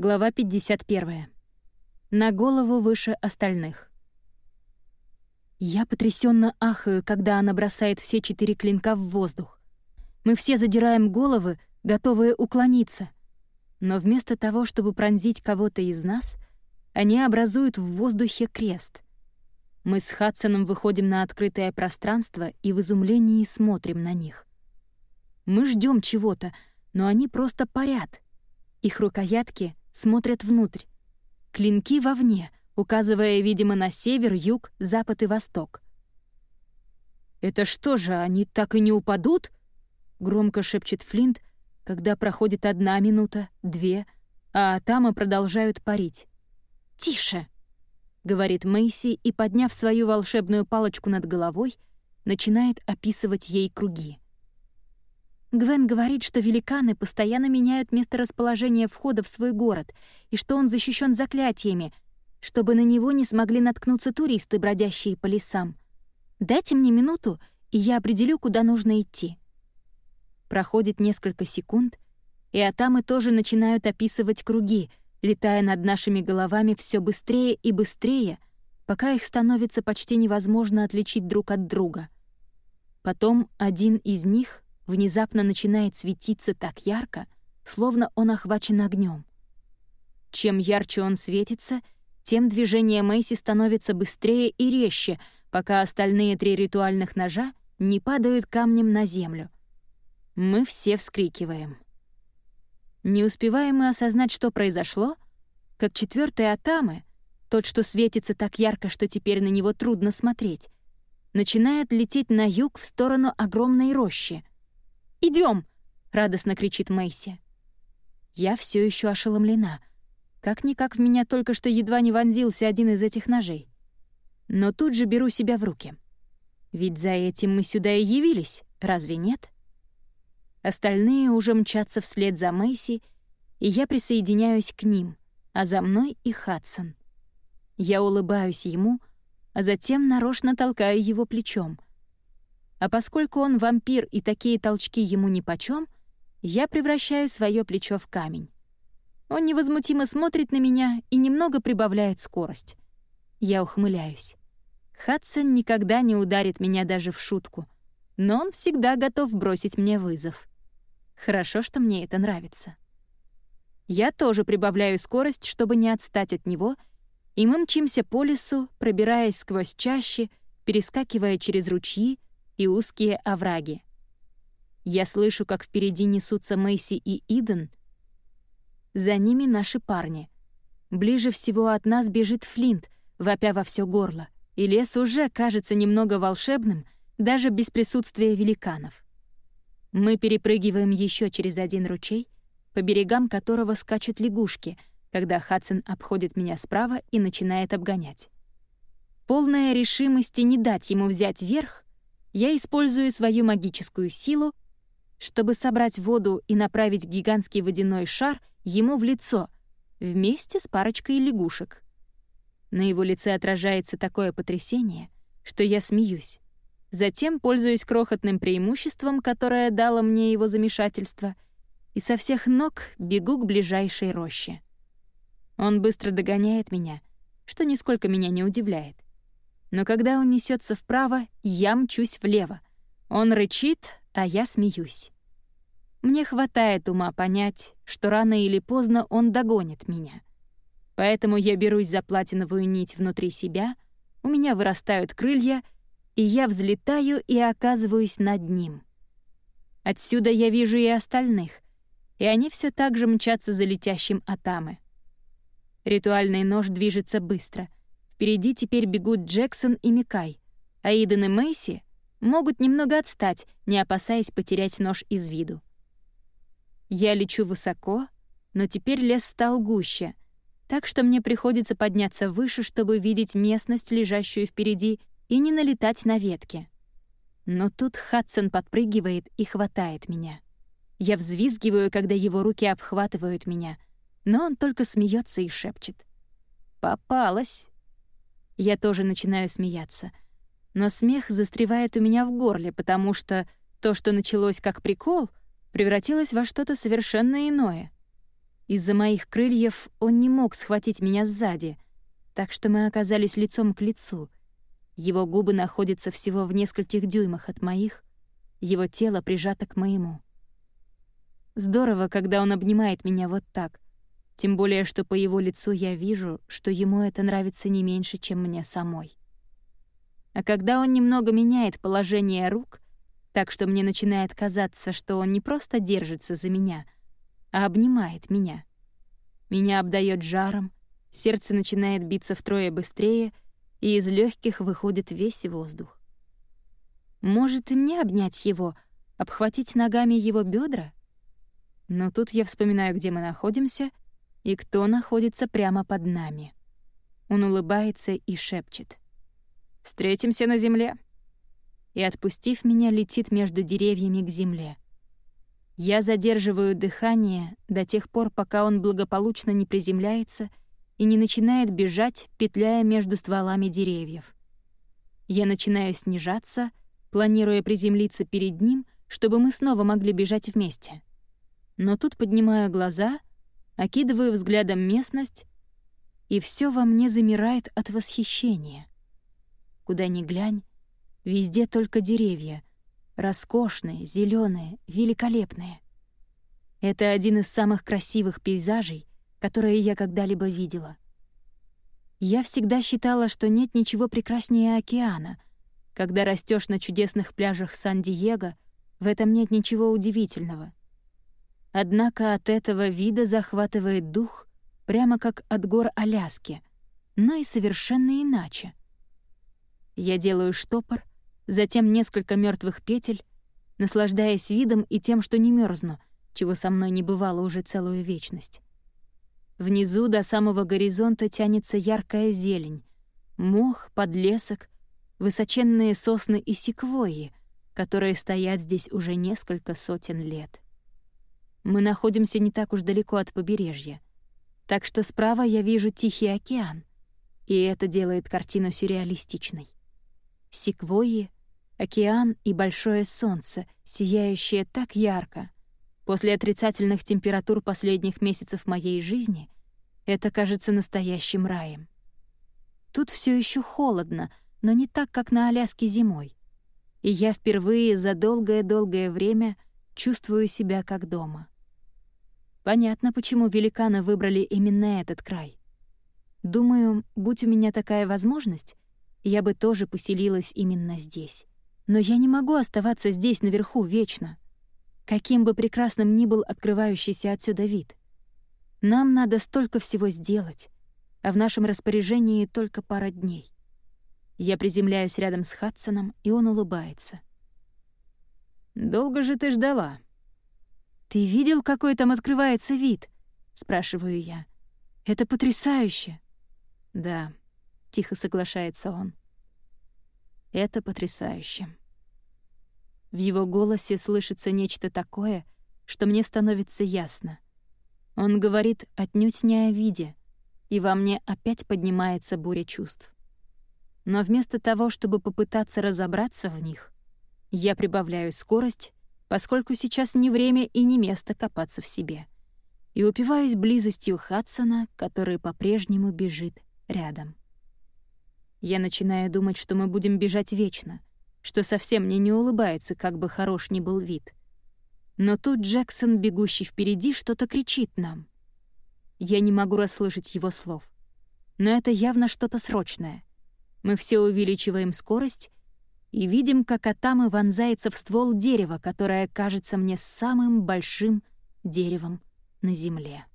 Глава 51. На голову выше остальных. Я потрясенно ахаю, когда она бросает все четыре клинка в воздух. Мы все задираем головы, готовые уклониться. Но вместо того, чтобы пронзить кого-то из нас, они образуют в воздухе крест. Мы с Хадсоном выходим на открытое пространство и в изумлении смотрим на них. Мы ждем чего-то, но они просто парят. Их рукоятки смотрят внутрь. Клинки вовне, указывая, видимо, на север, юг, запад и восток. «Это что же, они так и не упадут?» — громко шепчет Флинт, когда проходит одна минута, две, а Атама продолжают парить. «Тише!» — говорит Мэйси и, подняв свою волшебную палочку над головой, начинает описывать ей круги. Гвен говорит, что великаны постоянно меняют месторасположение входа в свой город и что он защищен заклятиями, чтобы на него не смогли наткнуться туристы, бродящие по лесам. Дайте мне минуту, и я определю, куда нужно идти. Проходит несколько секунд, и атамы тоже начинают описывать круги, летая над нашими головами все быстрее и быстрее, пока их становится почти невозможно отличить друг от друга. Потом один из них — внезапно начинает светиться так ярко, словно он охвачен огнем. Чем ярче он светится, тем движение Мэйси становится быстрее и резче, пока остальные три ритуальных ножа не падают камнем на землю. Мы все вскрикиваем. Не успеваем мы осознать, что произошло, как четвертый Атамы, тот, что светится так ярко, что теперь на него трудно смотреть, начинает лететь на юг в сторону огромной рощи. Идем! радостно кричит Мэйси. Я все еще ошеломлена. Как-никак в меня только что едва не вонзился один из этих ножей. Но тут же беру себя в руки. Ведь за этим мы сюда и явились, разве нет? Остальные уже мчатся вслед за Мэйси, и я присоединяюсь к ним, а за мной и Хадсон. Я улыбаюсь ему, а затем нарочно толкаю его плечом — а поскольку он вампир и такие толчки ему нипочём, я превращаю свое плечо в камень. Он невозмутимо смотрит на меня и немного прибавляет скорость. Я ухмыляюсь. Хадсон никогда не ударит меня даже в шутку, но он всегда готов бросить мне вызов. Хорошо, что мне это нравится. Я тоже прибавляю скорость, чтобы не отстать от него, и мы мчимся по лесу, пробираясь сквозь чащи, перескакивая через ручьи, и узкие овраги. Я слышу, как впереди несутся Мэйси и Иден. За ними наши парни. Ближе всего от нас бежит Флинт, вопя во все горло, и лес уже кажется немного волшебным, даже без присутствия великанов. Мы перепрыгиваем еще через один ручей, по берегам которого скачут лягушки, когда Хадсон обходит меня справа и начинает обгонять. Полная решимости не дать ему взять верх, я использую свою магическую силу, чтобы собрать воду и направить гигантский водяной шар ему в лицо вместе с парочкой лягушек. На его лице отражается такое потрясение, что я смеюсь. Затем пользуюсь крохотным преимуществом, которое дало мне его замешательство, и со всех ног бегу к ближайшей роще. Он быстро догоняет меня, что нисколько меня не удивляет. Но когда он несется вправо, я мчусь влево. Он рычит, а я смеюсь. Мне хватает ума понять, что рано или поздно он догонит меня. Поэтому я берусь за платиновую нить внутри себя, у меня вырастают крылья, и я взлетаю и оказываюсь над ним. Отсюда я вижу и остальных, и они все так же мчатся за летящим Атамы. Ритуальный нож движется быстро — Впереди теперь бегут Джексон и Микай, а Иден и Мэйси могут немного отстать, не опасаясь потерять нож из виду. Я лечу высоко, но теперь лес стал гуще, так что мне приходится подняться выше, чтобы видеть местность, лежащую впереди, и не налетать на ветки. Но тут Хадсон подпрыгивает и хватает меня. Я взвизгиваю, когда его руки обхватывают меня, но он только смеется и шепчет. «Попалась!» Я тоже начинаю смеяться. Но смех застревает у меня в горле, потому что то, что началось как прикол, превратилось во что-то совершенно иное. Из-за моих крыльев он не мог схватить меня сзади, так что мы оказались лицом к лицу. Его губы находятся всего в нескольких дюймах от моих, его тело прижато к моему. Здорово, когда он обнимает меня вот так, тем более, что по его лицу я вижу, что ему это нравится не меньше, чем мне самой. А когда он немного меняет положение рук, так что мне начинает казаться, что он не просто держится за меня, а обнимает меня. Меня обдает жаром, сердце начинает биться втрое быстрее, и из легких выходит весь воздух. Может и мне обнять его, обхватить ногами его бедра? Но тут я вспоминаю, где мы находимся и кто находится прямо под нами. Он улыбается и шепчет. «Встретимся на земле!» И, отпустив меня, летит между деревьями к земле. Я задерживаю дыхание до тех пор, пока он благополучно не приземляется и не начинает бежать, петляя между стволами деревьев. Я начинаю снижаться, планируя приземлиться перед ним, чтобы мы снова могли бежать вместе. Но тут поднимаю глаза, окидываю взглядом местность, и все во мне замирает от восхищения. Куда ни глянь, везде только деревья, роскошные, зеленые, великолепные. Это один из самых красивых пейзажей, которые я когда-либо видела. Я всегда считала, что нет ничего прекраснее океана. Когда растешь на чудесных пляжах Сан-Диего, в этом нет ничего удивительного. Однако от этого вида захватывает дух, прямо как от гор Аляски, но и совершенно иначе. Я делаю штопор, затем несколько мертвых петель, наслаждаясь видом и тем, что не мерзну, чего со мной не бывало уже целую вечность. Внизу до самого горизонта тянется яркая зелень, мох, подлесок, высоченные сосны и секвойи, которые стоят здесь уже несколько сотен лет. Мы находимся не так уж далеко от побережья. Так что справа я вижу Тихий океан, и это делает картину сюрреалистичной. Секвойи, океан и большое солнце, сияющее так ярко. После отрицательных температур последних месяцев моей жизни это кажется настоящим раем. Тут все еще холодно, но не так, как на Аляске зимой. И я впервые за долгое-долгое время чувствую себя как дома. Понятно, почему великаны выбрали именно этот край. Думаю, будь у меня такая возможность, я бы тоже поселилась именно здесь. Но я не могу оставаться здесь наверху вечно. Каким бы прекрасным ни был открывающийся отсюда вид. Нам надо столько всего сделать, а в нашем распоряжении только пара дней. Я приземляюсь рядом с Хадсоном, и он улыбается. «Долго же ты ждала?» «Ты видел, какой там открывается вид?» — спрашиваю я. «Это потрясающе!» «Да», — тихо соглашается он. «Это потрясающе». В его голосе слышится нечто такое, что мне становится ясно. Он говорит отнюдь не о виде, и во мне опять поднимается буря чувств. Но вместо того, чтобы попытаться разобраться в них, я прибавляю скорость поскольку сейчас не время и не место копаться в себе. И упиваюсь близостью Хадсона, который по-прежнему бежит рядом. Я начинаю думать, что мы будем бежать вечно, что совсем мне не улыбается, как бы хорош ни был вид. Но тут Джексон, бегущий впереди, что-то кричит нам. Я не могу расслышать его слов. Но это явно что-то срочное. Мы все увеличиваем скорость и видим, как Атамы вонзается в ствол дерева, которое кажется мне самым большим деревом на земле.